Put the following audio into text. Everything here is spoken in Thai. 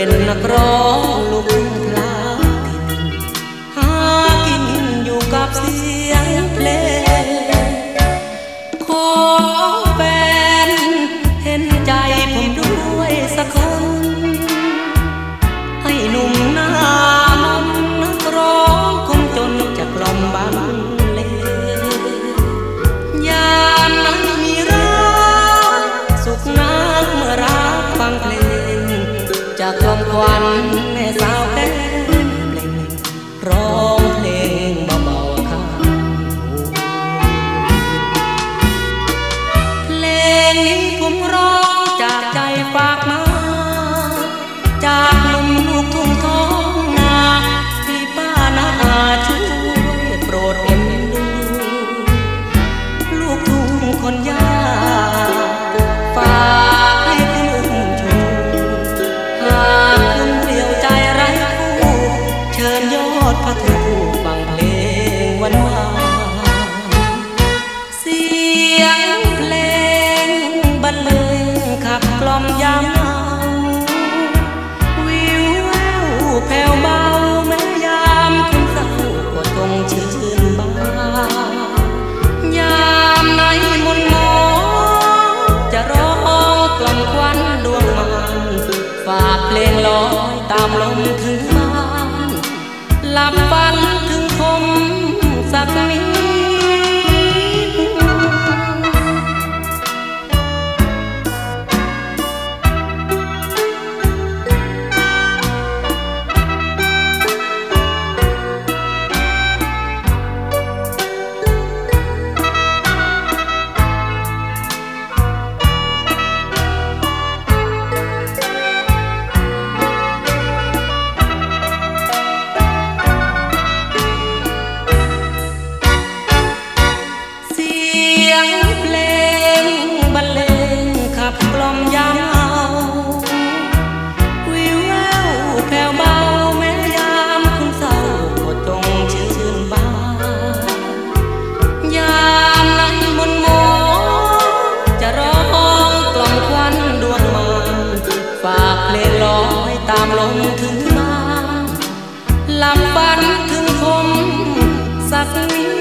เป็นนักร้องลูก លំគួនមេសៅកែមលេងរ ดพระเธอผู้ฟังเพลงวันวานเสียงเพลงบรรเลงขับกล่อมยามวิวแววแผ่วเบาแม้ยามคุณเศร้าก็ตรงชื่นบายามไหนมุนมองจะร้องกล่อมควันดวงมันฝากเพลงลอยตามลมถึง หลับฝันถึงผมสักนิดามลมถึงมาหลับฝันถึงผมสักนิด